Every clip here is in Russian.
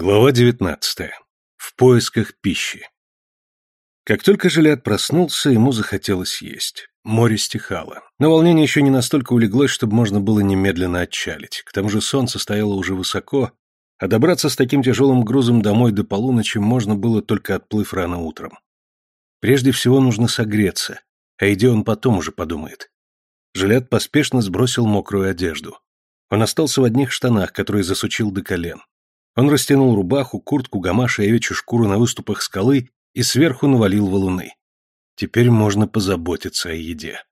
Глава 19. В поисках пищи. Как только Жилят проснулся, ему захотелось есть. Море стихало. Но волнение еще не настолько улеглось, чтобы можно было немедленно отчалить. К тому же солнце стояло уже высоко, а добраться с таким тяжелым грузом домой до полуночи можно было только отплыв рано утром. Прежде всего нужно согреться, а еде он потом уже подумает. Жилят поспешно сбросил мокрую одежду. Он остался в одних штанах, которые засучил до колен. Он растянул рубаху, куртку, гамаш и овечью шкуру на выступах скалы и сверху навалил валуны. Теперь можно позаботиться о еде.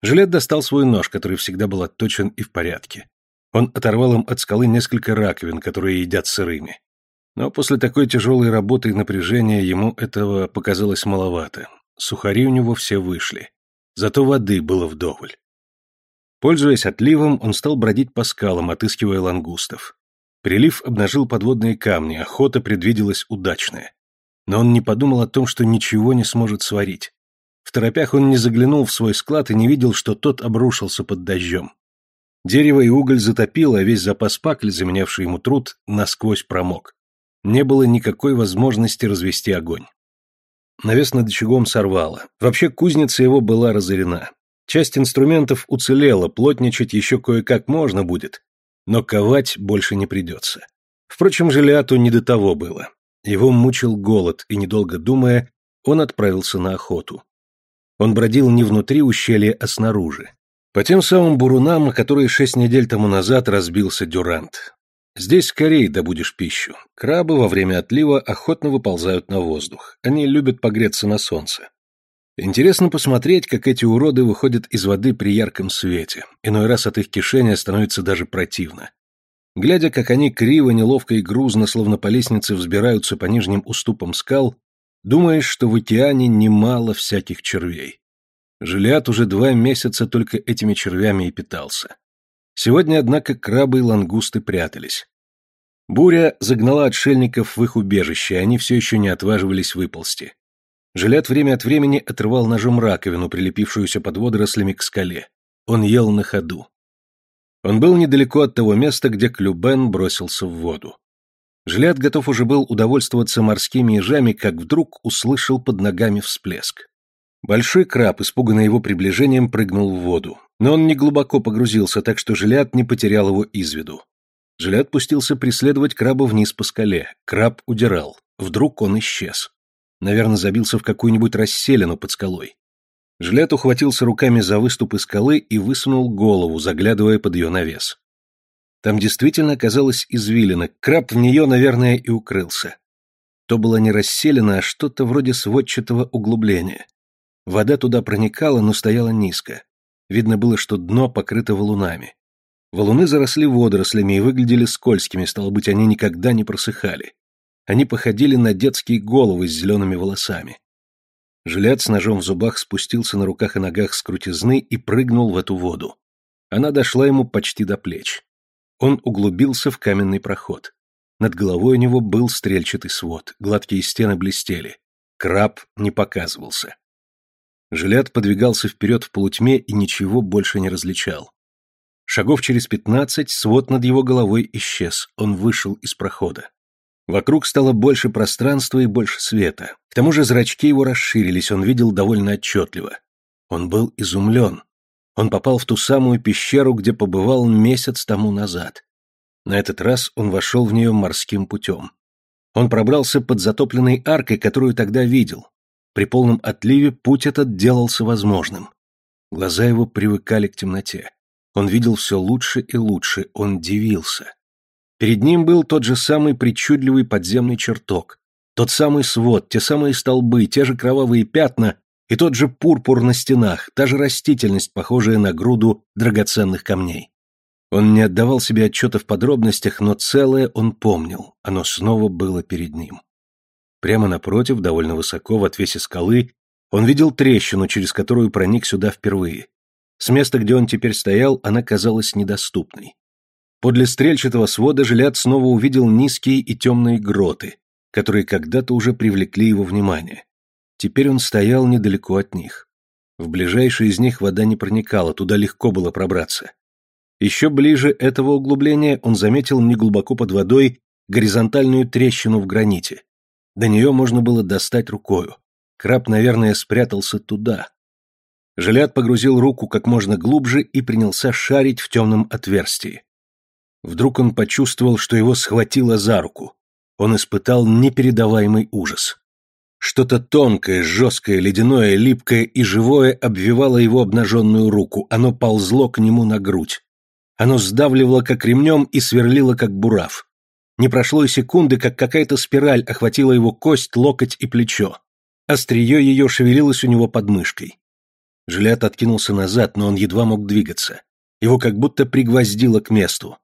Жилет достал свой нож, который всегда был отточен и в порядке. Он оторвал им от скалы несколько раковин, которые едят сырыми. Но после такой тяжелой работы и напряжения ему этого показалось маловато. Сухари у него все вышли. Зато воды было вдоволь. Пользуясь отливом, он стал бродить по скалам, отыскивая лангустов. Прилив обнажил подводные камни, охота предвиделась удачная. Но он не подумал о том, что ничего не сможет сварить. В торопях он не заглянул в свой склад и не видел, что тот обрушился под дождем. Дерево и уголь затопило, а весь запас пакли, заменявший ему труд, насквозь промок. Не было никакой возможности развести огонь. Навес над очагом сорвало. Вообще кузница его была разорена. Часть инструментов уцелела, плотничать еще кое-как можно будет, но ковать больше не придется. Впрочем, Желиату не до того было. Его мучил голод, и, недолго думая, он отправился на охоту. Он бродил не внутри ущелья, а снаружи. По тем самым бурунам, которые шесть недель тому назад разбился Дюрант. Здесь скорее добудешь пищу. Крабы во время отлива охотно выползают на воздух. Они любят погреться на солнце. Интересно посмотреть, как эти уроды выходят из воды при ярком свете. Иной раз от их кишения становится даже противно. Глядя, как они криво, неловко и грузно, словно по лестнице, взбираются по нижним уступам скал, думаешь, что в океане немало всяких червей. Жилят уже два месяца только этими червями и питался. Сегодня, однако, крабы и лангусты прятались. Буря загнала отшельников в их убежище, они все еще не отваживались выползти. Жилят время от времени отрывал ножом раковину, прилепившуюся под водорослями к скале. Он ел на ходу. Он был недалеко от того места, где Клюбен бросился в воду. Жилят готов уже был удовольствоваться морскими ежами, как вдруг услышал под ногами всплеск. Большой краб, испуганный его приближением, прыгнул в воду. Но он не глубоко погрузился, так что Жилят не потерял его из виду. Жилят пустился преследовать краба вниз по скале. Краб удирал. Вдруг он исчез. Наверное, забился в какую-нибудь расселину под скалой. Жилет ухватился руками за выступы скалы и высунул голову, заглядывая под ее навес. Там действительно оказалась извилина, краб в нее, наверное, и укрылся. То было не расселено, а что-то вроде сводчатого углубления. Вода туда проникала, но стояла низко. Видно было, что дно покрыто валунами. Валуны заросли водорослями и выглядели скользкими, стало быть, они никогда не просыхали. Они походили на детские головы с зелеными волосами. Жилят с ножом в зубах спустился на руках и ногах с крутизны и прыгнул в эту воду. Она дошла ему почти до плеч. Он углубился в каменный проход. Над головой у него был стрельчатый свод, гладкие стены блестели. Краб не показывался. Жилят подвигался вперед в полутьме и ничего больше не различал. Шагов через пятнадцать свод над его головой исчез, он вышел из прохода. Вокруг стало больше пространства и больше света. К тому же зрачки его расширились, он видел довольно отчетливо. Он был изумлен. Он попал в ту самую пещеру, где побывал месяц тому назад. На этот раз он вошел в нее морским путем. Он пробрался под затопленной аркой, которую тогда видел. При полном отливе путь этот делался возможным. Глаза его привыкали к темноте. Он видел все лучше и лучше, он дивился. Перед ним был тот же самый причудливый подземный чертог, тот самый свод, те самые столбы, те же кровавые пятна и тот же пурпур на стенах, та же растительность, похожая на груду драгоценных камней. Он не отдавал себе отчета в подробностях, но целое он помнил, оно снова было перед ним. Прямо напротив, довольно высоко, в отвесе скалы, он видел трещину, через которую проник сюда впервые. С места, где он теперь стоял, она казалась недоступной. Подле стрельчатого свода Жилят снова увидел низкие и темные гроты, которые когда-то уже привлекли его внимание. Теперь он стоял недалеко от них. В ближайшие из них вода не проникала, туда легко было пробраться. Еще ближе этого углубления он заметил неглубоко под водой горизонтальную трещину в граните. До нее можно было достать рукою. Краб, наверное, спрятался туда. Жилят погрузил руку как можно глубже и принялся шарить в темном отверстии. Вдруг он почувствовал, что его схватило за руку. Он испытал непередаваемый ужас. Что-то тонкое, жесткое, ледяное, липкое и живое обвивало его обнаженную руку, оно ползло к нему на грудь. Оно сдавливало как ремнем и сверлило как бурав. Не прошло и секунды, как какая-то спираль охватила его кость, локоть и плечо. Острие ее шевелилось у него под мышкой. Жилят откинулся назад, но он едва мог двигаться. Его как будто пригвоздило к месту.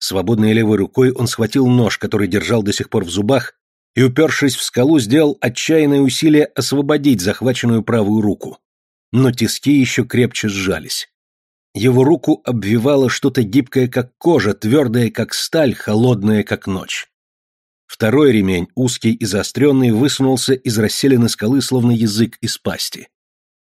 Свободной левой рукой он схватил нож, который держал до сих пор в зубах, и, упершись в скалу, сделал отчаянное усилие освободить захваченную правую руку. Но тиски еще крепче сжались. Его руку обвивало что-то гибкое, как кожа, твердое, как сталь, холодное, как ночь. Второй ремень, узкий и заостренный, высунулся из расселенной скалы, словно язык из пасти.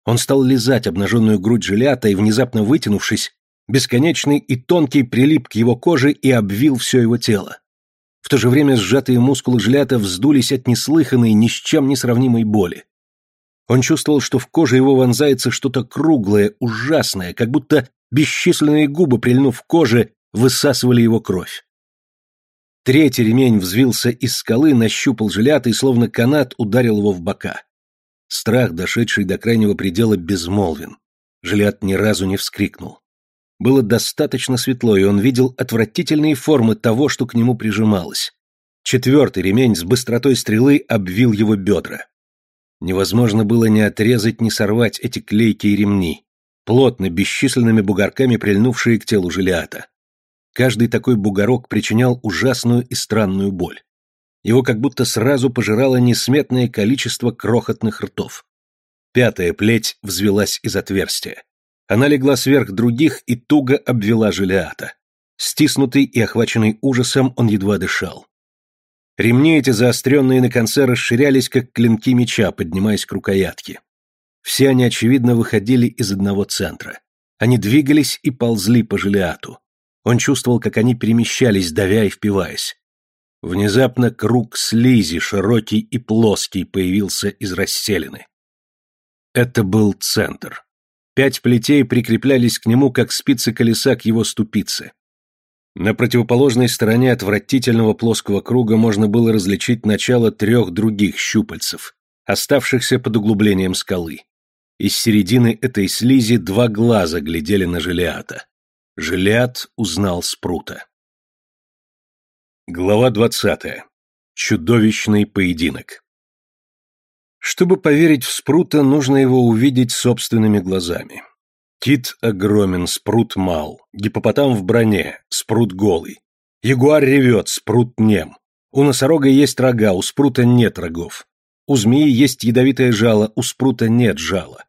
Он стал лизать обнаженную грудь жилята и, внезапно вытянувшись, бесконечный и тонкий прилип к его коже и обвил все его тело. В то же время сжатые мускулы жилята вздулись от неслыханной, ни с чем не сравнимой боли. Он чувствовал, что в коже его вонзается что-то круглое, ужасное, как будто бесчисленные губы, прильнув к коже, высасывали его кровь. Третий ремень взвился из скалы, нащупал жилята и, словно канат, ударил его в бока. Страх, дошедший до крайнего предела, безмолвен. Жилят ни разу не вскрикнул. Было достаточно светло, и он видел отвратительные формы того, что к нему прижималось. Четвертый ремень с быстротой стрелы обвил его бедра. Невозможно было ни отрезать, ни сорвать эти клейкие ремни, плотно, бесчисленными бугорками прильнувшие к телу Желиата. Каждый такой бугорок причинял ужасную и странную боль. Его как будто сразу пожирало несметное количество крохотных ртов. Пятая плеть взвелась из отверстия. Она легла сверх других и туго обвела Желиата. Стиснутый и охваченный ужасом, он едва дышал. Ремни эти заостренные на конце расширялись, как клинки меча, поднимаясь к рукоятке. Все они, очевидно, выходили из одного центра. Они двигались и ползли по Желиату. Он чувствовал, как они перемещались, давя и впиваясь. Внезапно круг слизи, широкий и плоский, появился из расселины. Это был центр. Пять плетей прикреплялись к нему, как спицы колеса к его ступице. На противоположной стороне отвратительного плоского круга можно было различить начало трех других щупальцев, оставшихся под углублением скалы. Из середины этой слизи два глаза глядели на Желиата. Желиат узнал Спрута. Глава двадцатая. Чудовищный поединок. Чтобы поверить в Спрута, нужно его увидеть собственными глазами. Кит огромен, Спрут мал, гипопотам в броне, Спрут голый. Ягуар ревет, Спрут нем. У носорога есть рога, у Спрута нет рогов. У змеи есть ядовитое жало, у Спрута нет жала.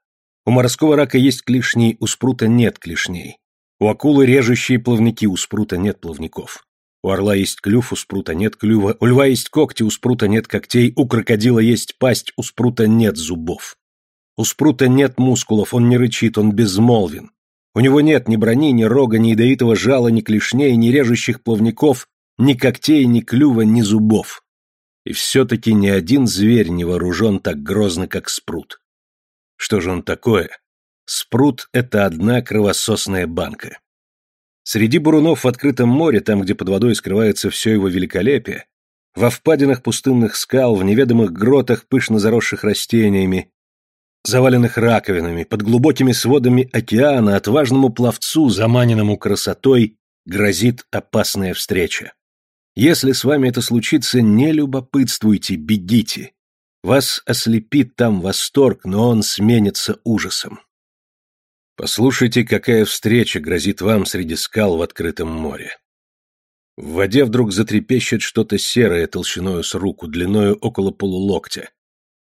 У морского рака есть клешни, у Спрута нет клешней. У акулы режущие плавники, у Спрута нет плавников. У орла есть клюв, у спрута нет клюва, у льва есть когти, у спрута нет когтей, у крокодила есть пасть, у спрута нет зубов. У спрута нет мускулов, он не рычит, он безмолвен. У него нет ни брони, ни рога, ни ядовитого жала, ни клешней, ни режущих плавников, ни когтей, ни клюва, ни зубов. И все-таки ни один зверь не вооружен так грозно, как спрут. Что же он такое? Спрут — это одна кровососная банка. Среди бурунов в открытом море, там, где под водой скрывается все его великолепие, во впадинах пустынных скал, в неведомых гротах, пышно заросших растениями, заваленных раковинами, под глубокими сводами океана, отважному пловцу, заманенному красотой, грозит опасная встреча. Если с вами это случится, не любопытствуйте, бегите. Вас ослепит там восторг, но он сменится ужасом. Послушайте, какая встреча грозит вам среди скал в открытом море. В воде вдруг затрепещет что-то серое толщиною с руку, длиною около полулоктя.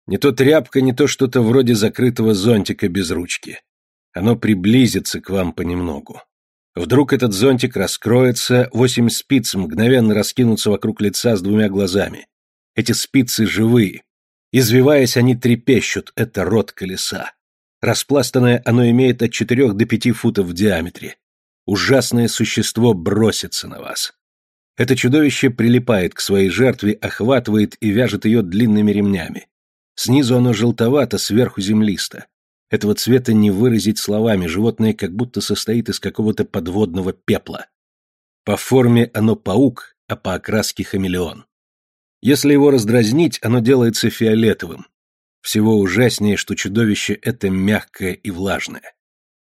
Не то тряпка, не то что-то вроде закрытого зонтика без ручки. Оно приблизится к вам понемногу. Вдруг этот зонтик раскроется, восемь спиц мгновенно раскинутся вокруг лица с двумя глазами. Эти спицы живые. Извиваясь, они трепещут, это рот колеса. Распластанное оно имеет от четырех до пяти футов в диаметре. Ужасное существо бросится на вас. Это чудовище прилипает к своей жертве, охватывает и вяжет ее длинными ремнями. Снизу оно желтовато, сверху землисто. Этого цвета не выразить словами, животное как будто состоит из какого-то подводного пепла. По форме оно паук, а по окраске хамелеон. Если его раздразнить, оно делается фиолетовым. Всего ужаснее, что чудовище это мягкое и влажное.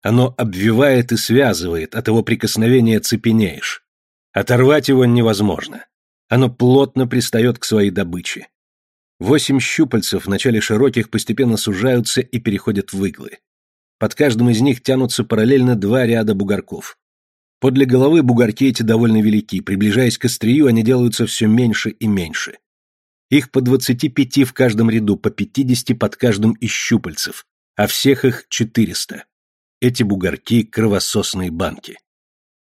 Оно обвивает и связывает, от его прикосновения цепенеешь. Оторвать его невозможно. Оно плотно пристает к своей добыче. Восемь щупальцев, вначале широких, постепенно сужаются и переходят в иглы. Под каждым из них тянутся параллельно два ряда бугорков. Подле головы бугорки эти довольно велики, приближаясь к острию, они делаются все меньше и меньше. Их по 25 в каждом ряду, по 50 под каждым из щупальцев, а всех их 400. Эти бугорки – кровососные банки.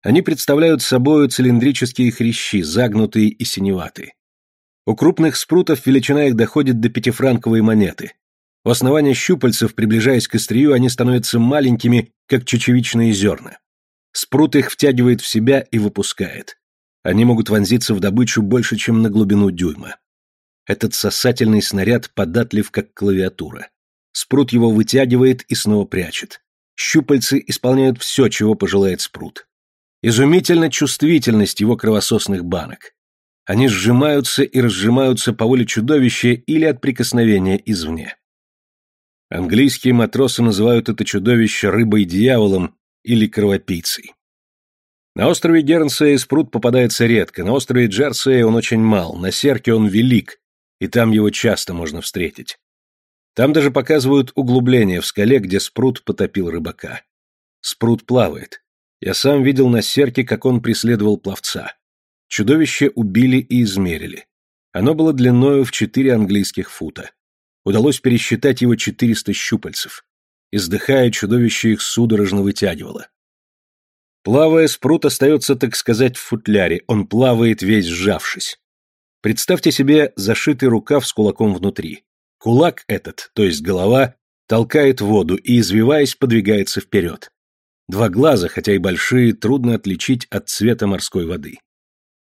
Они представляют собой цилиндрические хрящи, загнутые и синеватые. У крупных спрутов величина их доходит до пятифранковой монеты. У основания щупальцев, приближаясь к острию, они становятся маленькими, как чечевичные зерна. Спрут их втягивает в себя и выпускает. Они могут вонзиться в добычу больше, чем на глубину дюйма. Этот сосательный снаряд податлив, как клавиатура. Спрут его вытягивает и снова прячет. Щупальцы исполняют все, чего пожелает спрут. Изумительна чувствительность его кровососных банок. Они сжимаются и разжимаются по воле чудовища или от прикосновения извне. Английские матросы называют это чудовище рыбой-дьяволом или кровопийцей. На острове Гернсея спрут попадается редко, на острове Джерсея он очень мал, на Серке он велик, и там его часто можно встретить. Там даже показывают углубление в скале, где спрут потопил рыбака. Спрут плавает. Я сам видел на серке, как он преследовал пловца. Чудовище убили и измерили. Оно было длиною в четыре английских фута. Удалось пересчитать его четыреста щупальцев. Издыхая, чудовище их судорожно вытягивало. Плавая, спрут остается, так сказать, в футляре, он плавает весь сжавшись. Представьте себе зашитый рукав с кулаком внутри. Кулак этот, то есть голова, толкает воду и, извиваясь, подвигается вперед. Два глаза, хотя и большие, трудно отличить от цвета морской воды.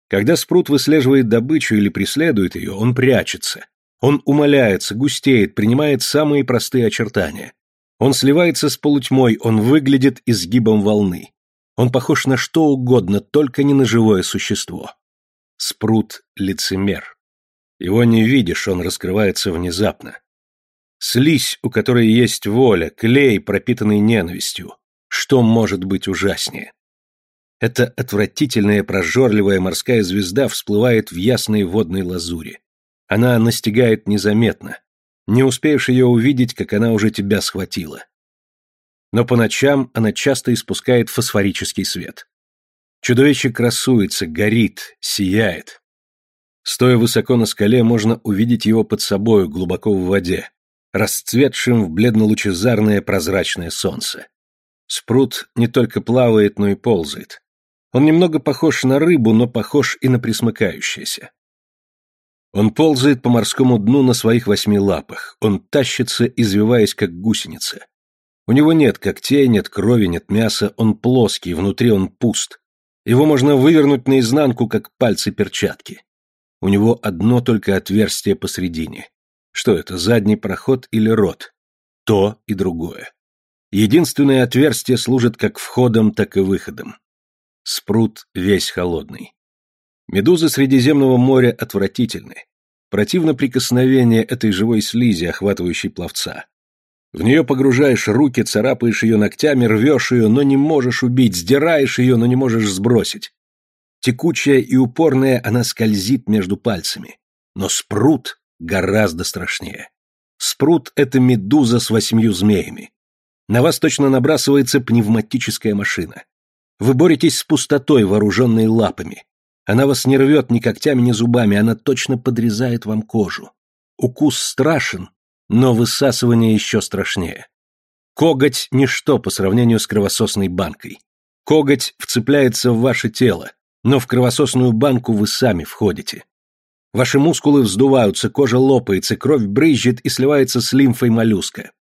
Когда спрут выслеживает добычу или преследует ее, он прячется. Он умаляется, густеет, принимает самые простые очертания. Он сливается с полутьмой, он выглядит изгибом волны. Он похож на что угодно, только не на живое существо. Спрут — лицемер. Его не видишь, он раскрывается внезапно. Слизь, у которой есть воля, клей, пропитанный ненавистью. Что может быть ужаснее? Эта отвратительная прожорливая морская звезда всплывает в ясной водной лазури. Она настигает незаметно. Не успеешь ее увидеть, как она уже тебя схватила. Но по ночам она часто испускает фосфорический свет. Чудовище красуется, горит, сияет. Стоя высоко на скале, можно увидеть его под собою, глубоко в воде, расцветшим в бледно-лучезарное прозрачное солнце. Спрут не только плавает, но и ползает. Он немного похож на рыбу, но похож и на присмыкающееся. Он ползает по морскому дну на своих восьми лапах. Он тащится, извиваясь, как гусеница. У него нет когтей, нет крови, нет мяса, он плоский, внутри он пуст. Его можно вывернуть наизнанку, как пальцы перчатки. У него одно только отверстие посредине. Что это, задний проход или рот? То и другое. Единственное отверстие служит как входом, так и выходом. Спрут весь холодный. Медузы Средиземного моря отвратительны. Противно прикосновение этой живой слизи, охватывающей пловца. В нее погружаешь руки, царапаешь ее ногтями, рвешь ее, но не можешь убить, сдираешь ее, но не можешь сбросить. Текучая и упорная она скользит между пальцами. Но спрут гораздо страшнее. Спрут — это медуза с восьмью змеями. На вас точно набрасывается пневматическая машина. Вы боретесь с пустотой, вооруженной лапами. Она вас не рвет ни когтями, ни зубами, она точно подрезает вам кожу. Укус страшен, но высасывание еще страшнее. Коготь – ничто по сравнению с кровососной банкой. Коготь вцепляется в ваше тело, но в кровососную банку вы сами входите. Ваши мускулы вздуваются, кожа лопается, кровь брызжет и сливается с лимфой моллюска.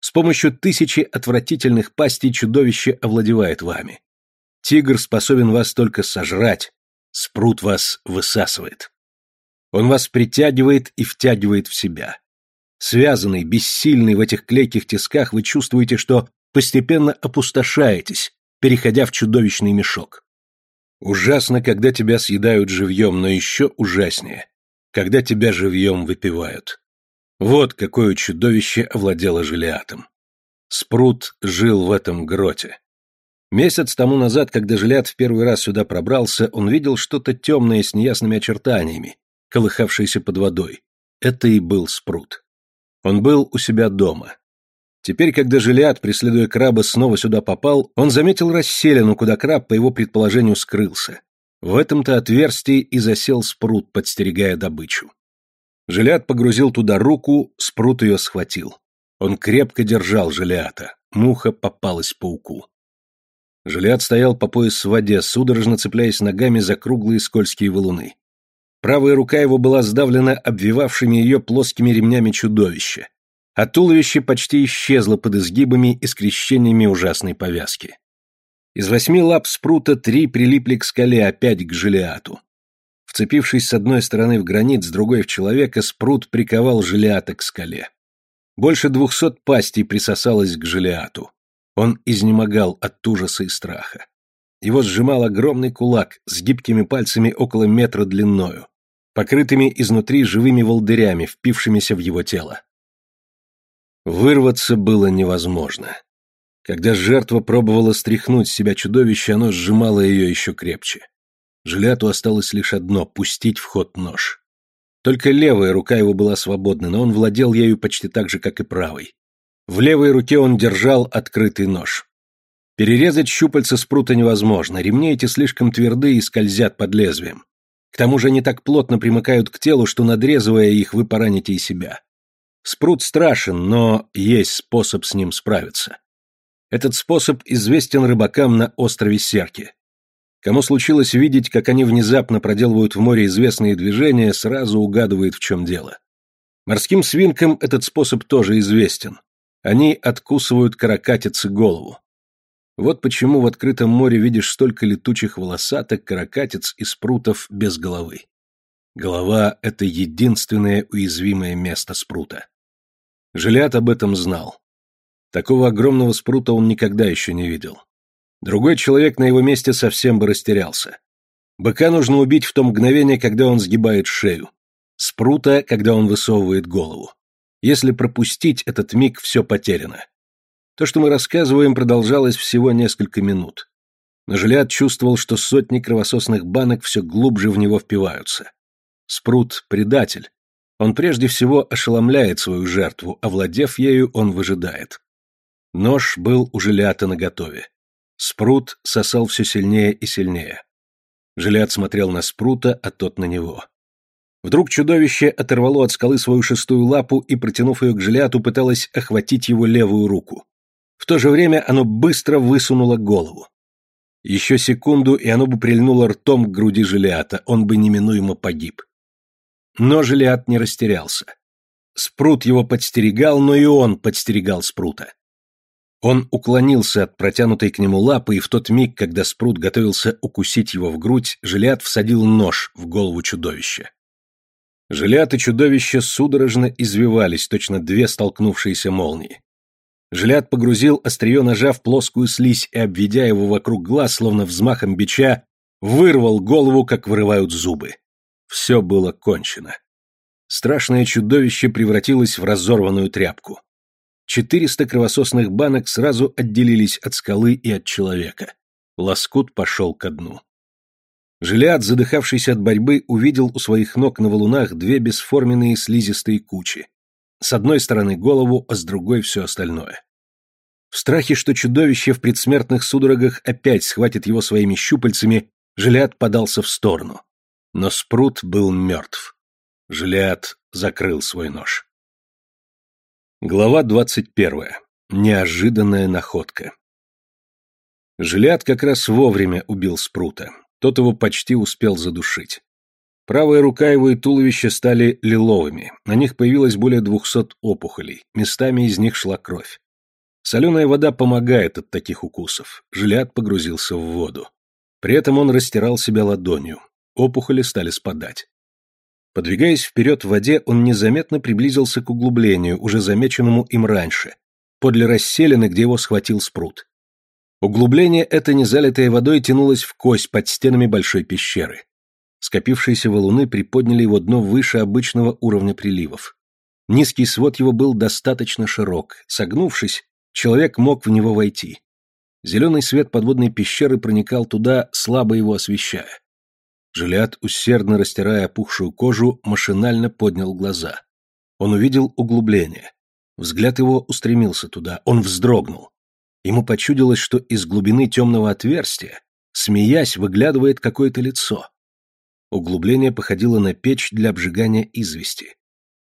С помощью тысячи отвратительных пастей чудовище овладевает вами. Тигр способен вас только сожрать, Спрут вас высасывает. Он вас притягивает и втягивает в себя. Связанный, бессильный в этих клейких тисках, вы чувствуете, что постепенно опустошаетесь, переходя в чудовищный мешок. Ужасно, когда тебя съедают живьем, но еще ужаснее, когда тебя живьем выпивают. Вот какое чудовище овладело Желиатом. Спрут жил в этом гроте. Месяц тому назад, когда Желиат в первый раз сюда пробрался, он видел что-то темное с неясными очертаниями, колыхавшееся под водой. Это и был Спрут. Он был у себя дома. Теперь, когда Желиат, преследуя краба, снова сюда попал, он заметил расселину, куда краб, по его предположению, скрылся. В этом-то отверстии и засел Спрут, подстерегая добычу. Желиат погрузил туда руку, Спрут ее схватил. Он крепко держал Желиата. Муха попалась пауку. Желиат стоял по пояс в воде, судорожно цепляясь ногами за круглые скользкие валуны. Правая рука его была сдавлена обвивавшими ее плоскими ремнями чудовища, а туловище почти исчезло под изгибами и скрещениями ужасной повязки. Из восьми лап спрута три прилипли к скале, опять к желиату. Вцепившись с одной стороны в гранит, с другой в человека, спрут приковал желиата к скале. Больше двухсот пастей присосалось к желиату. Он изнемогал от ужаса и страха. Его сжимал огромный кулак с гибкими пальцами около метра длиною, покрытыми изнутри живыми волдырями, впившимися в его тело. Вырваться было невозможно. Когда жертва пробовала стряхнуть с себя чудовище, оно сжимало ее еще крепче. Жиляту осталось лишь одно — пустить в ход нож. Только левая рука его была свободна, но он владел ею почти так же, как и правой. В левой руке он держал открытый нож. Перерезать щупальца спрута невозможно, ремни эти слишком тверды и скользят под лезвием. К тому же они так плотно примыкают к телу, что, надрезывая их, вы пораните и себя. Спрут страшен, но есть способ с ним справиться. Этот способ известен рыбакам на острове Серки. Кому случилось видеть, как они внезапно проделывают в море известные движения, сразу угадывает, в чем дело. Морским свинкам этот способ тоже известен. Они откусывают каракатицы голову. Вот почему в открытом море видишь столько летучих волосаток, каракатиц и спрутов без головы. Голова — это единственное уязвимое место спрута. Жилят об этом знал. Такого огромного спрута он никогда еще не видел. Другой человек на его месте совсем бы растерялся. Быка нужно убить в то мгновение, когда он сгибает шею. Спрута, когда он высовывает голову. Если пропустить этот миг, все потеряно. То, что мы рассказываем, продолжалось всего несколько минут. Но Жилят чувствовал, что сотни кровососных банок все глубже в него впиваются. Спрут — предатель. Он прежде всего ошеломляет свою жертву, овладев ею, он выжидает. Нож был у Жилята наготове. Спрут сосал все сильнее и сильнее. Жилят смотрел на Спрута, а тот на него. Вдруг чудовище оторвало от скалы свою шестую лапу и, протянув ее к Жиляту, пыталось охватить его левую руку. В то же время оно быстро высунуло голову. Еще секунду, и оно бы прильнуло ртом к груди Желиата, он бы неминуемо погиб. Но Желиат не растерялся. Спрут его подстерегал, но и он подстерегал Спрута. Он уклонился от протянутой к нему лапы, и в тот миг, когда Спрут готовился укусить его в грудь, Желиат всадил нож в голову чудовища. Желиат и чудовище судорожно извивались, точно две столкнувшиеся молнии. Жилят погрузил острие ножа в плоскую слизь и, обведя его вокруг глаз, словно взмахом бича, вырвал голову, как вырывают зубы. Все было кончено. Страшное чудовище превратилось в разорванную тряпку. Четыреста кровососных банок сразу отделились от скалы и от человека. Лоскут пошел ко дну. Жилят, задыхавшийся от борьбы, увидел у своих ног на валунах две бесформенные слизистые кучи. С одной стороны голову, а с другой все остальное. В страхе, что чудовище в предсмертных судорогах опять схватит его своими щупальцами, Жилиад подался в сторону. Но Спрут был мертв. Жилиад закрыл свой нож. Глава двадцать первая. Неожиданная находка. Жилиад как раз вовремя убил Спрута. Тот его почти успел задушить. Правая рука его и туловище стали лиловыми, на них появилось более двухсот опухолей, местами из них шла кровь. Соленая вода помогает от таких укусов. Жилят погрузился в воду. При этом он растирал себя ладонью. опухоли стали спадать. Подвигаясь вперед в воде, он незаметно приблизился к углублению, уже замеченному им раньше, подле расселены, где его схватил спрут. Углубление это, не залитое водой, тянулось в кость под стенами большой пещеры. Скопившиеся валуны приподняли его дно выше обычного уровня приливов. Низкий свод его был достаточно широк. Согнувшись, человек мог в него войти. Зеленый свет подводной пещеры проникал туда, слабо его освещая. Жилят, усердно растирая опухшую кожу, машинально поднял глаза. Он увидел углубление. Взгляд его устремился туда, он вздрогнул. Ему почудилось, что из глубины темного отверстия, смеясь, выглядывает какое-то лицо. Углубление походило на печь для обжигания извести.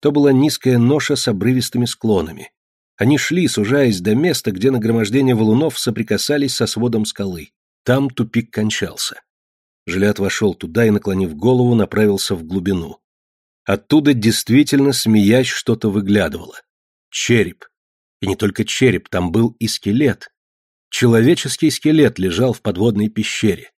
То была низкая ноша с обрывистыми склонами. Они шли, сужаясь до места, где нагромождение валунов соприкасались со сводом скалы. Там тупик кончался. Жилят вошел туда и, наклонив голову, направился в глубину. Оттуда действительно, смеясь, что-то выглядывало. Череп. И не только череп, там был и скелет. Человеческий скелет лежал в подводной пещере.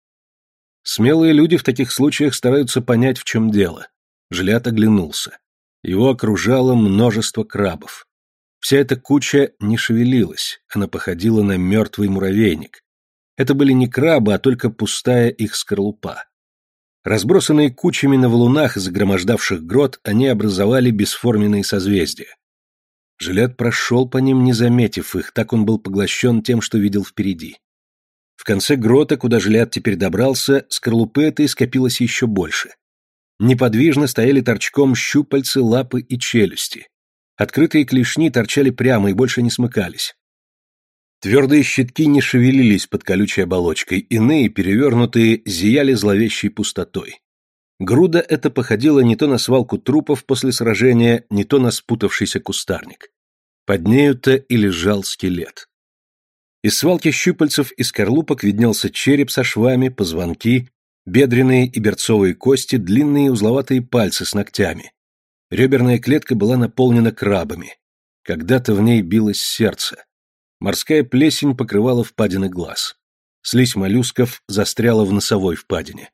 Смелые люди в таких случаях стараются понять, в чем дело. Жилят оглянулся. Его окружало множество крабов. Вся эта куча не шевелилась, она походила на мертвый муравейник. Это были не крабы, а только пустая их скорлупа. Разбросанные кучами на валунах, загромождавших грот, они образовали бесформенные созвездия. Жилет прошел по ним, не заметив их, так он был поглощен тем, что видел впереди. В конце грота, куда Жилят теперь добрался, скорлупы этой скопилось еще больше. Неподвижно стояли торчком щупальцы, лапы и челюсти. Открытые клешни торчали прямо и больше не смыкались. Твердые щитки не шевелились под колючей оболочкой, иные, перевернутые, зияли зловещей пустотой. Груда эта походила не то на свалку трупов после сражения, не то на спутавшийся кустарник. Под нею-то и лежал скелет. Из свалки щупальцев и скорлупок виднелся череп со швами, позвонки, бедренные и берцовые кости, длинные узловатые пальцы с ногтями. Реберная клетка была наполнена крабами. Когда-то в ней билось сердце. Морская плесень покрывала впадины глаз. Слизь моллюсков застряла в носовой впадине.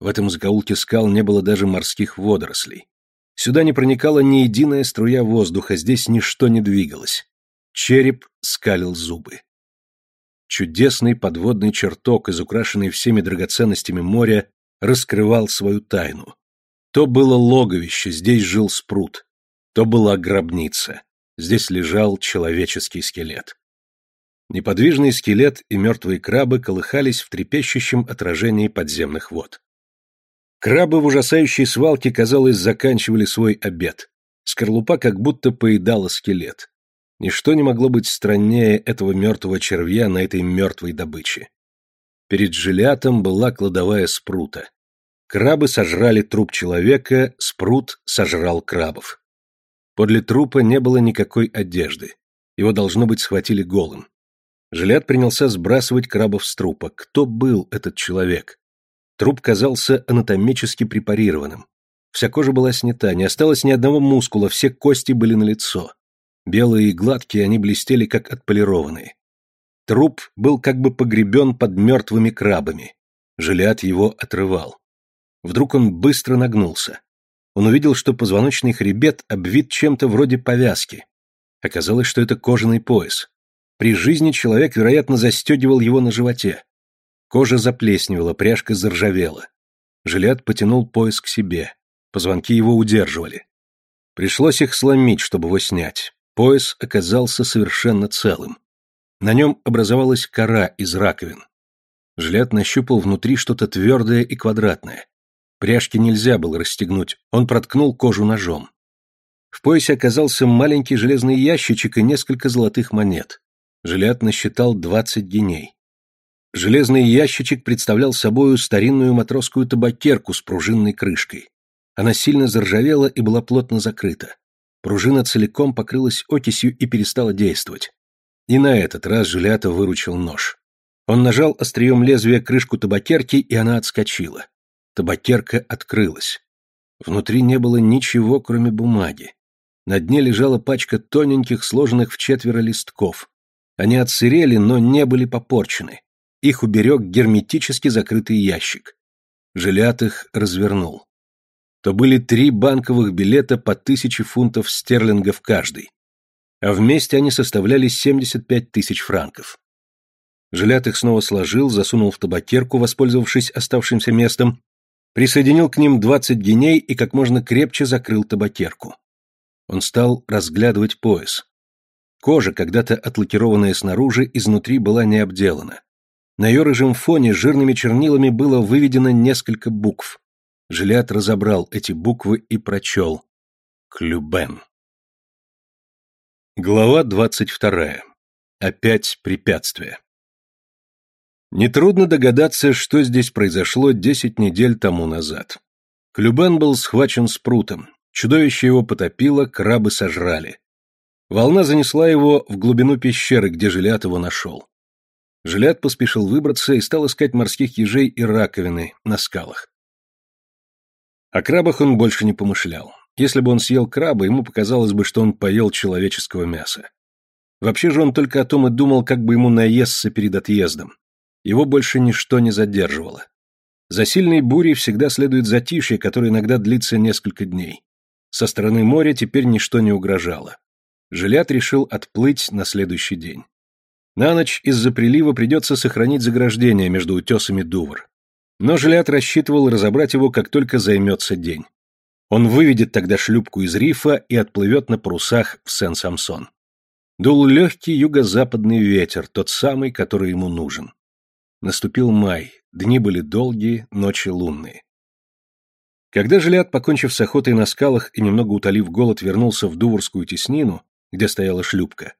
В этом закоулке скал не было даже морских водорослей. Сюда не проникала ни единая струя воздуха, здесь ничто не двигалось. Череп скалил зубы. Чудесный подводный чертог, изукрашенный всеми драгоценностями моря, раскрывал свою тайну. То было логовище, здесь жил спрут. То была гробница. Здесь лежал человеческий скелет. Неподвижный скелет и мертвые крабы колыхались в трепещущем отражении подземных вод. Крабы в ужасающей свалке, казалось, заканчивали свой обед. Скорлупа как будто поедала скелет. Ничто не могло быть страннее этого мертвого червя на этой мертвой добыче. Перед жилятом была кладовая спрута. Крабы сожрали труп человека, спрут сожрал крабов. Подле трупа не было никакой одежды. Его, должно быть, схватили голым. Жилят принялся сбрасывать крабов с трупа. Кто был этот человек? Труп казался анатомически препарированным. Вся кожа была снята, не осталось ни одного мускула, все кости были на лицо. Белые и гладкие, они блестели, как отполированные. Труп был как бы погребен под мертвыми крабами. Жилят его отрывал. Вдруг он быстро нагнулся. Он увидел, что позвоночный хребет обвит чем-то вроде повязки. Оказалось, что это кожаный пояс. При жизни человек, вероятно, застегивал его на животе. Кожа заплесневела, пряжка заржавела. Жилят потянул пояс к себе. Позвонки его удерживали. Пришлось их сломить, чтобы его снять. Пояс оказался совершенно целым. На нем образовалась кора из раковин. Жилет нащупал внутри что-то твердое и квадратное. Пряжки нельзя было расстегнуть, он проткнул кожу ножом. В поясе оказался маленький железный ящичек и несколько золотых монет. Жилет насчитал двадцать геней. Железный ящичек представлял собою старинную матросскую табакерку с пружинной крышкой. Она сильно заржавела и была плотно закрыта. Пружина целиком покрылась окисью и перестала действовать. И на этот раз Жилята выручил нож. Он нажал острием лезвия крышку табакерки, и она отскочила. Табакерка открылась. Внутри не было ничего, кроме бумаги. На дне лежала пачка тоненьких, сложенных в четверо листков. Они отсырели, но не были попорчены. Их уберег герметически закрытый ящик. Жилят их развернул. То были три банковых билета по тысяче фунтов стерлингов каждый. А вместе они составляли 75 тысяч франков. Жилят их снова сложил, засунул в табакерку, воспользовавшись оставшимся местом, присоединил к ним 20 геней и как можно крепче закрыл табакерку. Он стал разглядывать пояс. Кожа, когда-то отлакированная снаружи, изнутри была не обделана. На ее рыжем фоне жирными чернилами было выведено несколько букв. Жилят разобрал эти буквы и прочел. Клюбен. Глава двадцать вторая. Опять препятствие. Нетрудно догадаться, что здесь произошло десять недель тому назад. Клюбен был схвачен спрутом, чудовище его потопило, крабы сожрали. Волна занесла его в глубину пещеры, где Жилят его нашел. Жилят поспешил выбраться и стал искать морских ежей и раковины на скалах. О крабах он больше не помышлял. Если бы он съел краба, ему показалось бы, что он поел человеческого мяса. Вообще же он только о том и думал, как бы ему наесться перед отъездом. Его больше ничто не задерживало. За сильной бурей всегда следует затишье, которое иногда длится несколько дней. Со стороны моря теперь ничто не угрожало. Жилят решил отплыть на следующий день. На ночь из-за прилива придется сохранить заграждение между утесами Дувр. Но Жилят рассчитывал разобрать его, как только займется день. Он выведет тогда шлюпку из рифа и отплывет на парусах в Сен-Самсон. Дул легкий юго-западный ветер, тот самый, который ему нужен. Наступил май, дни были долгие, ночи лунные. Когда Жилят, покончив с охотой на скалах и немного утолив голод, вернулся в Дуврскую теснину, где стояла шлюпка,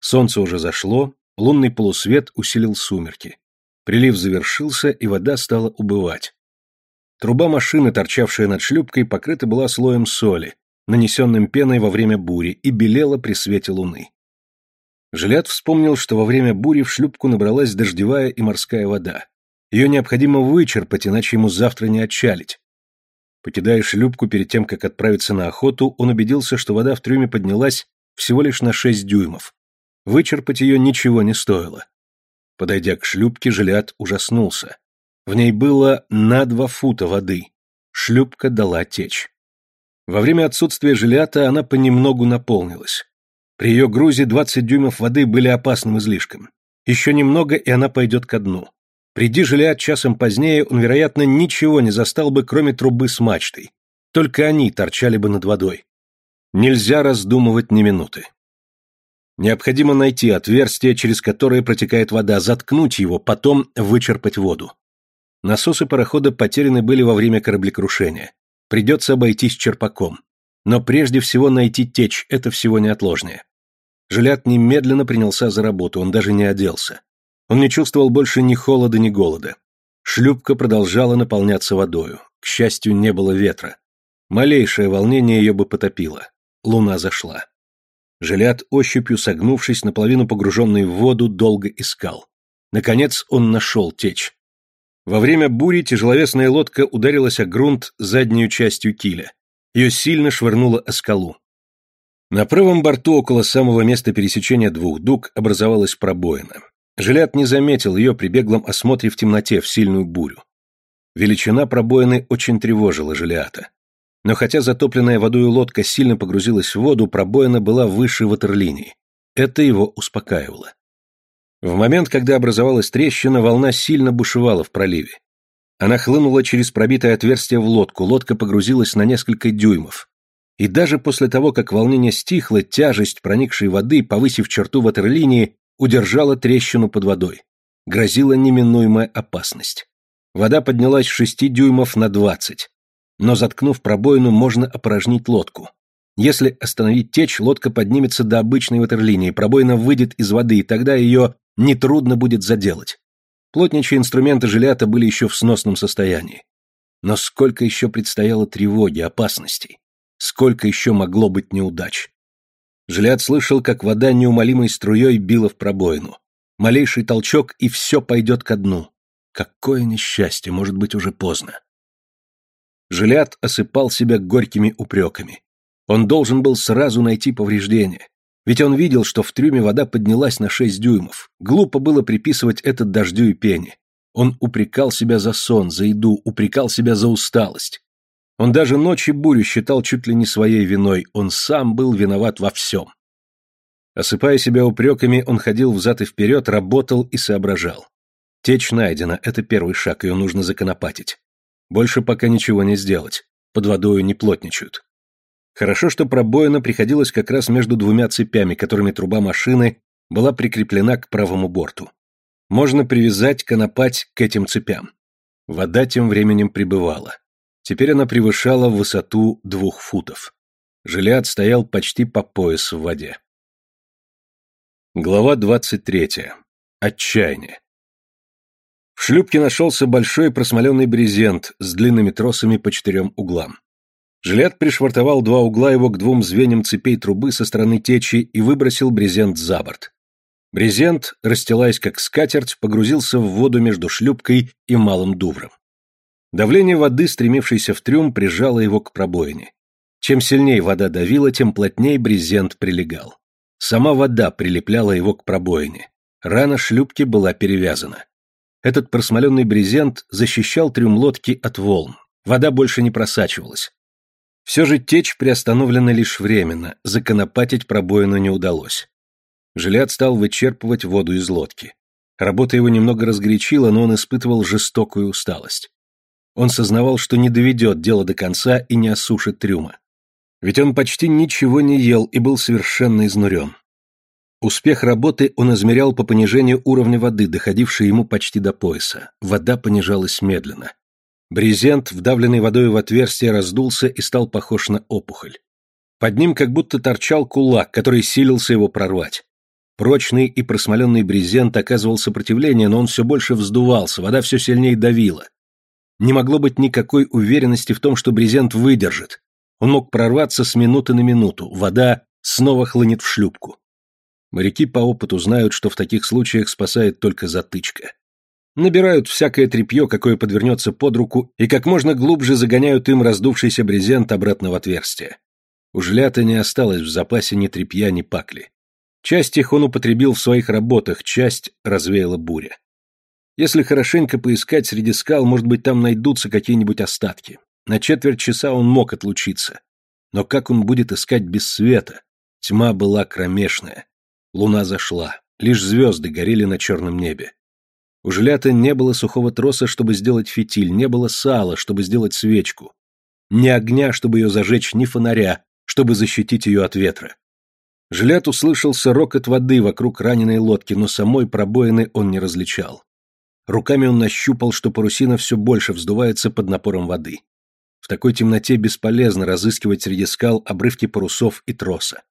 солнце уже зашло, лунный полусвет усилил сумерки. Прилив завершился, и вода стала убывать. Труба машины, торчавшая над шлюпкой, покрыта была слоем соли, нанесенным пеной во время бури, и белела при свете луны. Жилят вспомнил, что во время бури в шлюпку набралась дождевая и морская вода. Ее необходимо вычерпать, иначе ему завтра не отчалить. Покидая шлюпку перед тем, как отправиться на охоту, он убедился, что вода в трюме поднялась всего лишь на шесть дюймов. Вычерпать ее ничего не стоило. Подойдя к шлюпке, Жилят ужаснулся. В ней было на два фута воды. Шлюпка дала течь. Во время отсутствия Жилята она понемногу наполнилась. При ее грузе 20 дюймов воды были опасным излишком. Еще немного, и она пойдет ко дну. Приди Жилят часом позднее, он, вероятно, ничего не застал бы, кроме трубы с мачтой. Только они торчали бы над водой. Нельзя раздумывать ни минуты. Необходимо найти отверстие, через которое протекает вода, заткнуть его, потом вычерпать воду. Насосы парохода потеряны были во время кораблекрушения. Придется обойтись черпаком. Но прежде всего найти течь, это всего неотложнее. Жилят немедленно принялся за работу, он даже не оделся. Он не чувствовал больше ни холода, ни голода. Шлюпка продолжала наполняться водою. К счастью, не было ветра. Малейшее волнение ее бы потопило. Луна зашла. Жилят, ощупью согнувшись, наполовину погруженный в воду, долго искал. Наконец он нашел течь. Во время бури тяжеловесная лодка ударилась о грунт заднюю частью киля. Ее сильно швырнуло о скалу. На правом борту около самого места пересечения двух дуг образовалась пробоина. Жилят не заметил ее при беглом осмотре в темноте в сильную бурю. Величина пробоины очень тревожила Жилиата. Но хотя затопленная водой лодка сильно погрузилась в воду, пробоина была выше ватерлинии. Это его успокаивало. В момент, когда образовалась трещина, волна сильно бушевала в проливе. Она хлынула через пробитое отверстие в лодку, лодка погрузилась на несколько дюймов. И даже после того, как волнение стихло, тяжесть проникшей воды, повысив черту ватерлинии, удержала трещину под водой. Грозила неминуемая опасность. Вода поднялась с шести дюймов на двадцать. Но заткнув пробоину, можно опорожнить лодку. Если остановить течь, лодка поднимется до обычной ватерлинии, пробоина выйдет из воды, и тогда ее нетрудно будет заделать. Плотничьи инструменты жилята были еще в сносном состоянии. Но сколько еще предстояло тревоги, опасностей? Сколько еще могло быть неудач? Жилят слышал, как вода неумолимой струей била в пробоину. Малейший толчок, и все пойдет ко дну. Какое несчастье, может быть, уже поздно. Жилят осыпал себя горькими упреками. Он должен был сразу найти повреждения. Ведь он видел, что в трюме вода поднялась на шесть дюймов. Глупо было приписывать это дождю и пене. Он упрекал себя за сон, за еду, упрекал себя за усталость. Он даже ночи бурю считал чуть ли не своей виной, он сам был виноват во всем. Осыпая себя упреками, он ходил взад и вперед, работал и соображал. Течь найдена, это первый шаг, ее нужно законопатить. Больше пока ничего не сделать, под водою не плотничают. Хорошо, что пробоина приходилась как раз между двумя цепями, которыми труба машины была прикреплена к правому борту. Можно привязать конопать к этим цепям. Вода тем временем прибывала. Теперь она превышала высоту двух футов. Жилят стоял почти по пояс в воде. Глава двадцать третья. Отчаяние. В шлюпке нашелся большой просмоленный брезент с длинными тросами по четырем углам. Жилет пришвартовал два угла его к двум звеньям цепей трубы со стороны течи и выбросил брезент за борт. Брезент, расстилаясь как скатерть, погрузился в воду между шлюпкой и малым дувром. Давление воды, стремившейся в трюм, прижало его к пробоине. Чем сильнее вода давила, тем плотнее брезент прилегал. Сама вода прилепляла его к пробоине. Рана шлюпки была перевязана. Этот просмоленный брезент защищал трюм лодки от волн. Вода больше не просачивалась. Все же течь приостановлена лишь временно, законопатить пробоину не удалось. Жилят стал вычерпывать воду из лодки. Работа его немного разгорячила, но он испытывал жестокую усталость. Он сознавал, что не доведет дело до конца и не осушит трюма. Ведь он почти ничего не ел и был совершенно изнурен. Успех работы он измерял по понижению уровня воды, доходившей ему почти до пояса. Вода понижалась медленно. Брезент, вдавленный водой в отверстие, раздулся и стал похож на опухоль. Под ним как будто торчал кулак, который силился его прорвать. Прочный и просмоленный брезент оказывал сопротивление, но он все больше вздувался, вода все сильнее давила. Не могло быть никакой уверенности в том, что брезент выдержит. Он мог прорваться с минуты на минуту, вода снова хлынет в шлюпку. Моряки по опыту знают, что в таких случаях спасает только затычка. Набирают всякое тряпье, какое подвернется под руку, и как можно глубже загоняют им раздувшийся брезент обратно в отверстие. У Жилята не осталось в запасе ни тряпья, ни пакли. Часть их он употребил в своих работах, часть развеяла буря. Если хорошенько поискать среди скал, может быть, там найдутся какие-нибудь остатки. На четверть часа он мог отлучиться. Но как он будет искать без света? Тьма была кромешная. Луна зашла. Лишь звезды горели на черном небе. У Жилята не было сухого троса, чтобы сделать фитиль, не было сала, чтобы сделать свечку. Ни огня, чтобы ее зажечь, ни фонаря, чтобы защитить ее от ветра. Жилят услышал рокот воды вокруг раненой лодки, но самой пробоины он не различал. Руками он нащупал, что парусина все больше вздувается под напором воды. В такой темноте бесполезно разыскивать среди скал обрывки парусов и троса.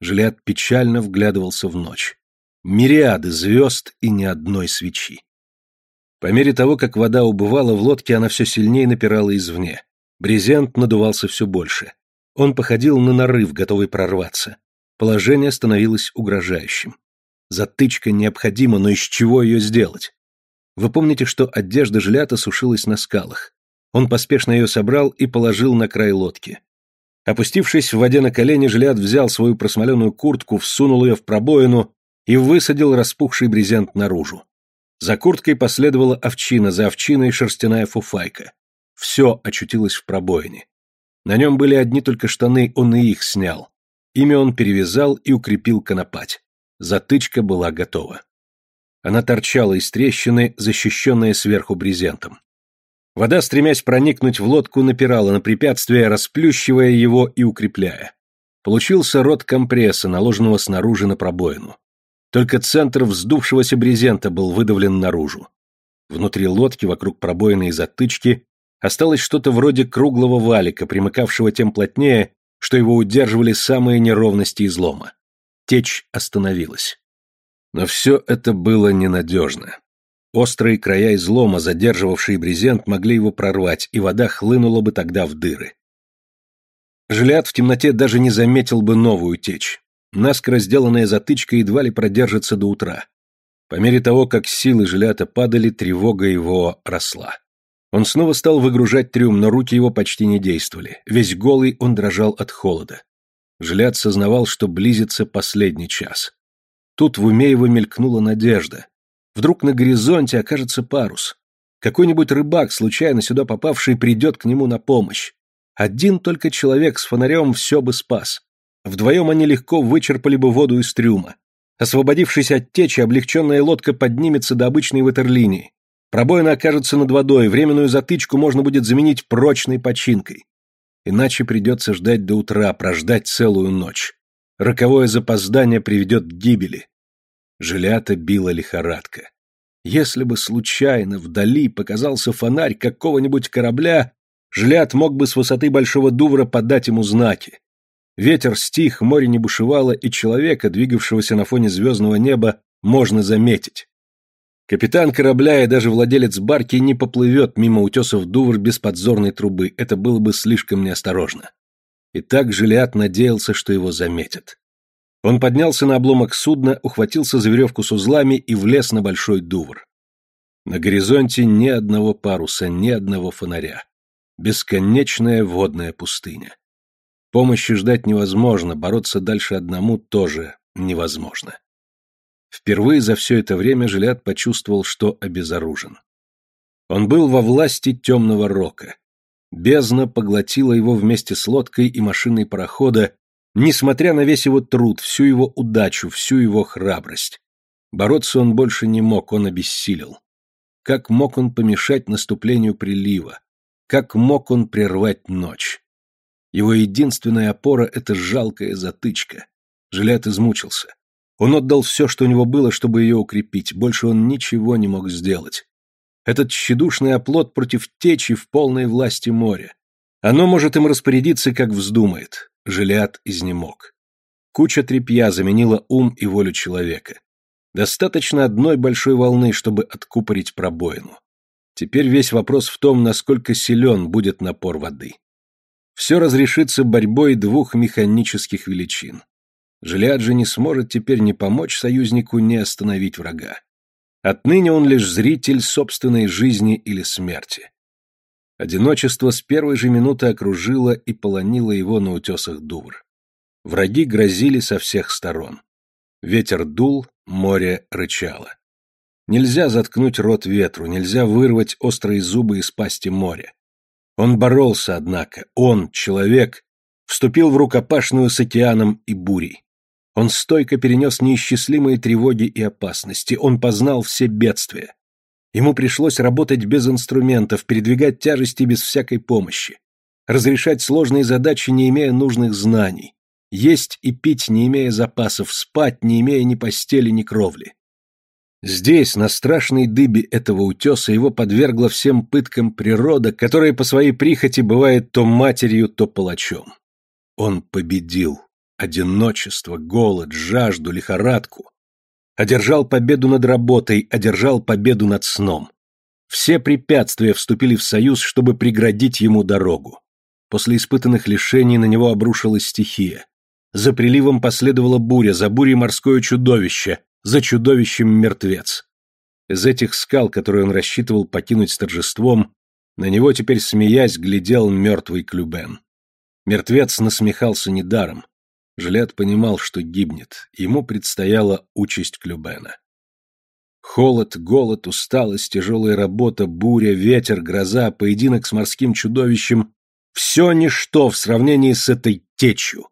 Жилят печально вглядывался в ночь. Мириады звезд и ни одной свечи. По мере того, как вода убывала в лодке, она все сильнее напирала извне. Брезент надувался все больше. Он походил на нарыв, готовый прорваться. Положение становилось угрожающим. Затычка необходима, но из чего ее сделать? Вы помните, что одежда жилята сушилась на скалах. Он поспешно ее собрал и положил на край лодки. Опустившись в воде на колени, жилят взял свою просмоленную куртку, всунул ее в пробоину и высадил распухший брезент наружу. За курткой последовала овчина, за овчиной шерстяная фуфайка. Все очутилось в пробоине. На нем были одни только штаны, он и их снял. Ими он перевязал и укрепил конопать. Затычка была готова. Она торчала из трещины, защищенная сверху брезентом. Вода, стремясь проникнуть в лодку, напирала на препятствие, расплющивая его и укрепляя. Получился рот компресса, наложенного снаружи на пробоину. Только центр вздувшегося брезента был выдавлен наружу. Внутри лодки, вокруг пробоины и затычки, осталось что-то вроде круглого валика, примыкавшего тем плотнее, что его удерживали самые неровности излома. Течь остановилась. Но все это было ненадежно. Острые края излома, задерживавшие брезент, могли его прорвать, и вода хлынула бы тогда в дыры. Жилят в темноте даже не заметил бы новую течь. Наскоро сделанная затычка едва ли продержится до утра. По мере того, как силы жилята падали, тревога его росла. Он снова стал выгружать трюм, но руки его почти не действовали. Весь голый он дрожал от холода. Жилят сознавал, что близится последний час. Тут в уме его мелькнула надежда. Вдруг на горизонте окажется парус. Какой-нибудь рыбак, случайно сюда попавший, придет к нему на помощь. Один только человек с фонарем все бы спас. Вдвоем они легко вычерпали бы воду из трюма. Освободившись от течи, облегченная лодка поднимется до обычной ватерлинии. Пробоина окажется над водой, временную затычку можно будет заменить прочной починкой. Иначе придется ждать до утра, прождать целую ночь. Роковое запоздание приведет к гибели. Желята била лихорадка. Если бы случайно вдали показался фонарь какого-нибудь корабля, Жилят мог бы с высоты Большого Дувра подать ему знаки. Ветер стих, море не бушевало, и человека, двигавшегося на фоне звездного неба, можно заметить. Капитан корабля и даже владелец барки не поплывет мимо утесов Дувр без подзорной трубы, это было бы слишком неосторожно. И так Жилиат надеялся, что его заметят. Он поднялся на обломок судна, ухватился за веревку с узлами и влез на большой Дувр. На горизонте ни одного паруса, ни одного фонаря. Бесконечная водная пустыня. Помощи ждать невозможно, бороться дальше одному тоже невозможно. Впервые за все это время Жилят почувствовал, что обезоружен. Он был во власти темного рока. Бездна поглотила его вместе с лодкой и машиной парохода, несмотря на весь его труд, всю его удачу, всю его храбрость. Бороться он больше не мог, он обессилел. Как мог он помешать наступлению прилива? Как мог он прервать ночь? Его единственная опора — это жалкая затычка. Жилят измучился. Он отдал все, что у него было, чтобы ее укрепить. Больше он ничего не мог сделать. Этот тщедушный оплот против течи в полной власти моря. Оно может им распорядиться, как вздумает. Жилят изнемог. Куча тряпья заменила ум и волю человека. Достаточно одной большой волны, чтобы откупорить пробоину. Теперь весь вопрос в том, насколько силен будет напор воды все разрешится борьбой двух механических величин. Жиляджи не сможет теперь ни помочь союзнику, ни остановить врага. Отныне он лишь зритель собственной жизни или смерти. Одиночество с первой же минуты окружило и полонило его на утесах Дувр. Враги грозили со всех сторон. Ветер дул, море рычало. Нельзя заткнуть рот ветру, нельзя вырвать острые зубы из пасти моря. Он боролся, однако, он, человек, вступил в рукопашную с океаном и бурей. Он стойко перенес неисчислимые тревоги и опасности, он познал все бедствия. Ему пришлось работать без инструментов, передвигать тяжести без всякой помощи, разрешать сложные задачи, не имея нужных знаний, есть и пить, не имея запасов, спать, не имея ни постели, ни кровли. Здесь, на страшной дыбе этого утеса, его подвергла всем пыткам природа, которая по своей прихоти бывает то матерью, то палачом. Он победил одиночество, голод, жажду, лихорадку. Одержал победу над работой, одержал победу над сном. Все препятствия вступили в союз, чтобы преградить ему дорогу. После испытанных лишений на него обрушилась стихия. За приливом последовала буря, за бурей морское чудовище, за чудовищем мертвец. Из этих скал, которые он рассчитывал покинуть с торжеством, на него теперь, смеясь, глядел мертвый Клюбен. Мертвец насмехался недаром. Жилет понимал, что гибнет, ему предстояла участь Клюбена. Холод, голод, усталость, тяжелая работа, буря, ветер, гроза, поединок с морским чудовищем — все ничто в сравнении с этой течью.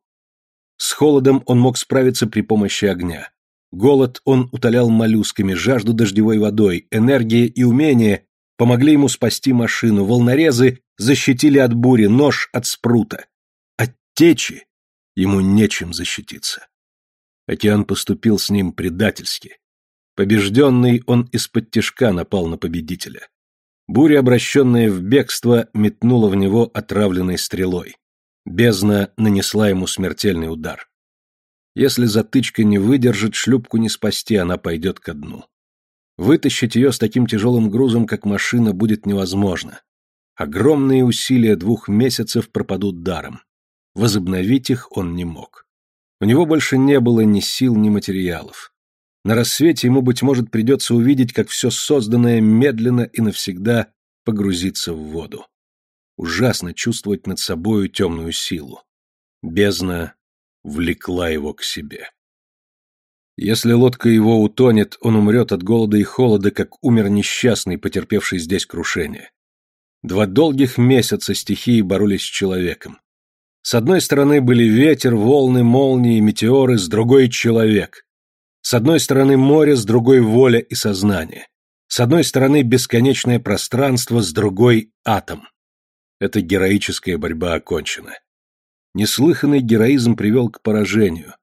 С холодом он мог справиться при помощи огня. Голод он утолял моллюсками, жажду дождевой водой, энергия и умение помогли ему спасти машину, волнорезы защитили от бури, нож от спрута. От течи ему нечем защититься. Океан поступил с ним предательски. Побежденный он из-под тишка напал на победителя. Буря, обращенная в бегство, метнула в него отравленной стрелой. Бездна нанесла ему смертельный удар. Если затычка не выдержит, шлюпку не спасти, она пойдет ко дну. Вытащить ее с таким тяжелым грузом, как машина, будет невозможно. Огромные усилия двух месяцев пропадут даром. Возобновить их он не мог. У него больше не было ни сил, ни материалов. На рассвете ему, быть может, придется увидеть, как все созданное медленно и навсегда погрузится в воду. Ужасно чувствовать над собою темную силу. Бездна влекла его к себе. Если лодка его утонет, он умрет от голода и холода, как умер несчастный, потерпевший здесь крушение. Два долгих месяца стихии боролись с человеком. С одной стороны были ветер, волны, молнии, метеоры, с другой — человек. С одной стороны море, с другой — воля и сознание. С одной стороны бесконечное пространство, с другой — атом. Эта героическая борьба окончена. Неслыханный героизм привел к поражению.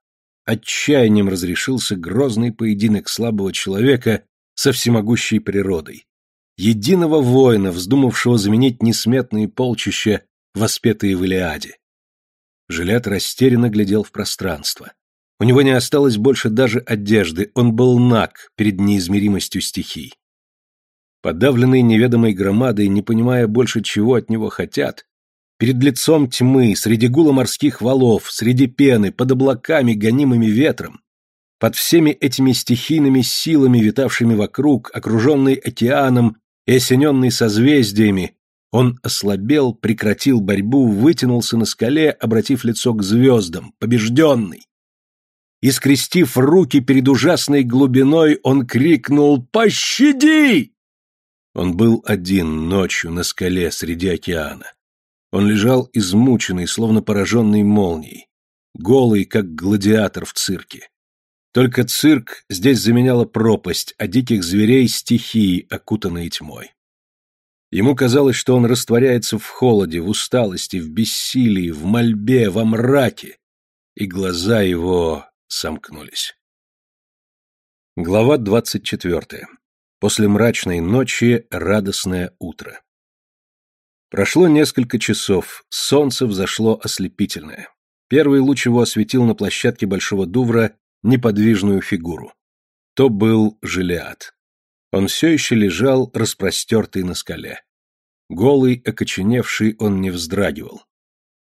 Отчаянием разрешился грозный поединок слабого человека со всемогущей природой. Единого воина, вздумавшего заменить несметные полчища, воспетые в Илиаде. Жилет растерянно глядел в пространство. У него не осталось больше даже одежды, он был наг перед неизмеримостью стихий. Подавленный неведомой громадой, не понимая больше, чего от него хотят, перед лицом тьмы, среди гула морских валов, среди пены, под облаками, гонимыми ветром, под всеми этими стихийными силами, витавшими вокруг, окруженный океаном и осененный созвездиями, он ослабел, прекратил борьбу, вытянулся на скале, обратив лицо к звездам, побежденный. И скрестив руки перед ужасной глубиной, он крикнул «Пощади!» Он был один ночью на скале среди океана. Он лежал измученный, словно пораженный молнией, голый, как гладиатор в цирке. Только цирк здесь заменяла пропасть, а диких зверей — стихии, окутанные тьмой. Ему казалось, что он растворяется в холоде, в усталости, в бессилии, в мольбе, во мраке, и глаза его сомкнулись. Глава двадцать четвертая. После мрачной ночи радостное утро. Прошло несколько часов, солнце взошло ослепительное. Первый луч его осветил на площадке Большого Дувра неподвижную фигуру. То был Жилиад. Он все еще лежал, распростертый на скале. Голый, окоченевший, он не вздрагивал.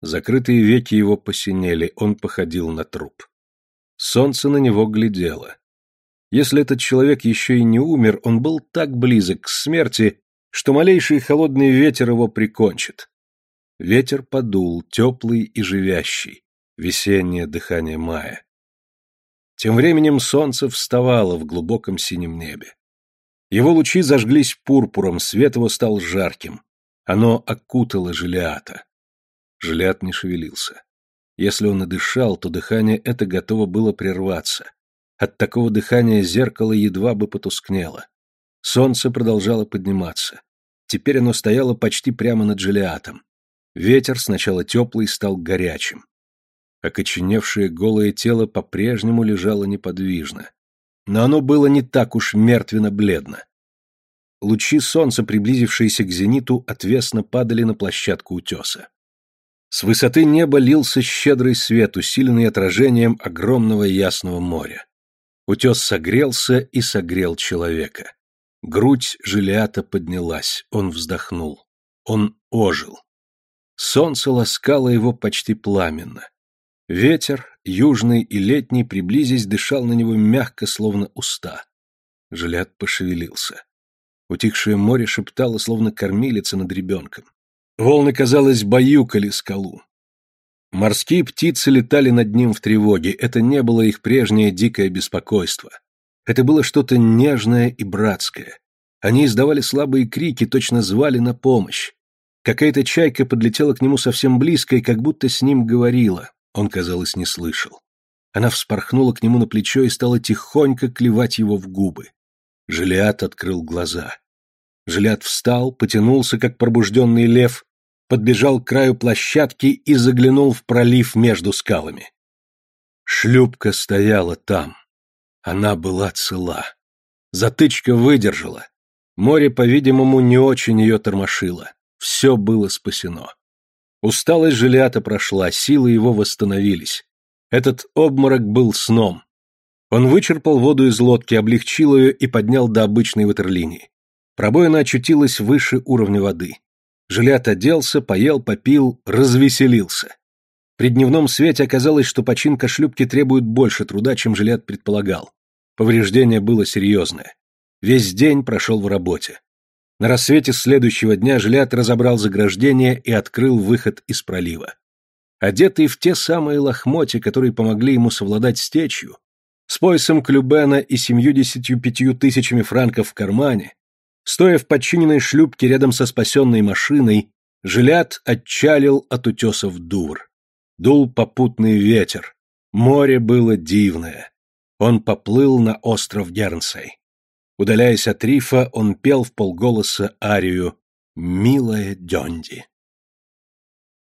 Закрытые веки его посинели, он походил на труп. Солнце на него глядело. Если этот человек еще и не умер, он был так близок к смерти, что малейший холодный ветер его прикончит. Ветер подул, теплый и живящий, весеннее дыхание мая. Тем временем солнце вставало в глубоком синем небе. Его лучи зажглись пурпуром, свет его стал жарким. Оно окутало Желиата. Желиат не шевелился. Если он и дышал, то дыхание это готово было прерваться. От такого дыхания зеркало едва бы потускнело. Солнце продолжало подниматься. Теперь оно стояло почти прямо над Желиатом. Ветер, сначала теплый, стал горячим. Окоченевшее голое тело по-прежнему лежало неподвижно. Но оно было не так уж мертвенно-бледно. Лучи солнца, приблизившиеся к зениту, отвесно падали на площадку утеса. С высоты неба лился щедрый свет, усиленный отражением огромного ясного моря. Утес согрелся и согрел человека. Грудь Жилиата поднялась, он вздохнул. Он ожил. Солнце ласкало его почти пламенно. Ветер, южный и летний, приблизясь, дышал на него мягко, словно уста. Жилят пошевелился. Утихшее море шептало, словно кормилица над ребенком. Волны, казалось, баюкали скалу. Морские птицы летали над ним в тревоге, это не было их прежнее дикое беспокойство. Это было что-то нежное и братское. Они издавали слабые крики, точно звали на помощь. Какая-то чайка подлетела к нему совсем близко и как будто с ним говорила. Он, казалось, не слышал. Она вспорхнула к нему на плечо и стала тихонько клевать его в губы. Жилиат открыл глаза. Жилиат встал, потянулся, как пробужденный лев, подбежал к краю площадки и заглянул в пролив между скалами. Шлюпка стояла там. Она была цела. Затычка выдержала. Море, по-видимому, не очень ее тормошило. Все было спасено. Усталость Желиата прошла, силы его восстановились. Этот обморок был сном. Он вычерпал воду из лодки, облегчил ее и поднял до обычной ватерлинии. Пробоина очутилась выше уровня воды. Жилят оделся, поел, попил, развеселился. При дневном свете оказалось, что починка шлюпки требует больше труда, чем Жилят предполагал. Повреждение было серьезное. Весь день прошел в работе. На рассвете следующего дня Жилят разобрал заграждение и открыл выход из пролива. Одетый в те самые лохмотья, которые помогли ему совладать с течью, С поясом Клюбена и семьюдесятью пятью тысячами франков в кармане, стоя в подчиненной шлюпке рядом со спасенной машиной, Жилят отчалил от утесов Дур. Дул попутный ветер. Море было дивное. Он поплыл на остров Гернсей. Удаляясь от рифа, он пел в полголоса арию «Милая Дёнди».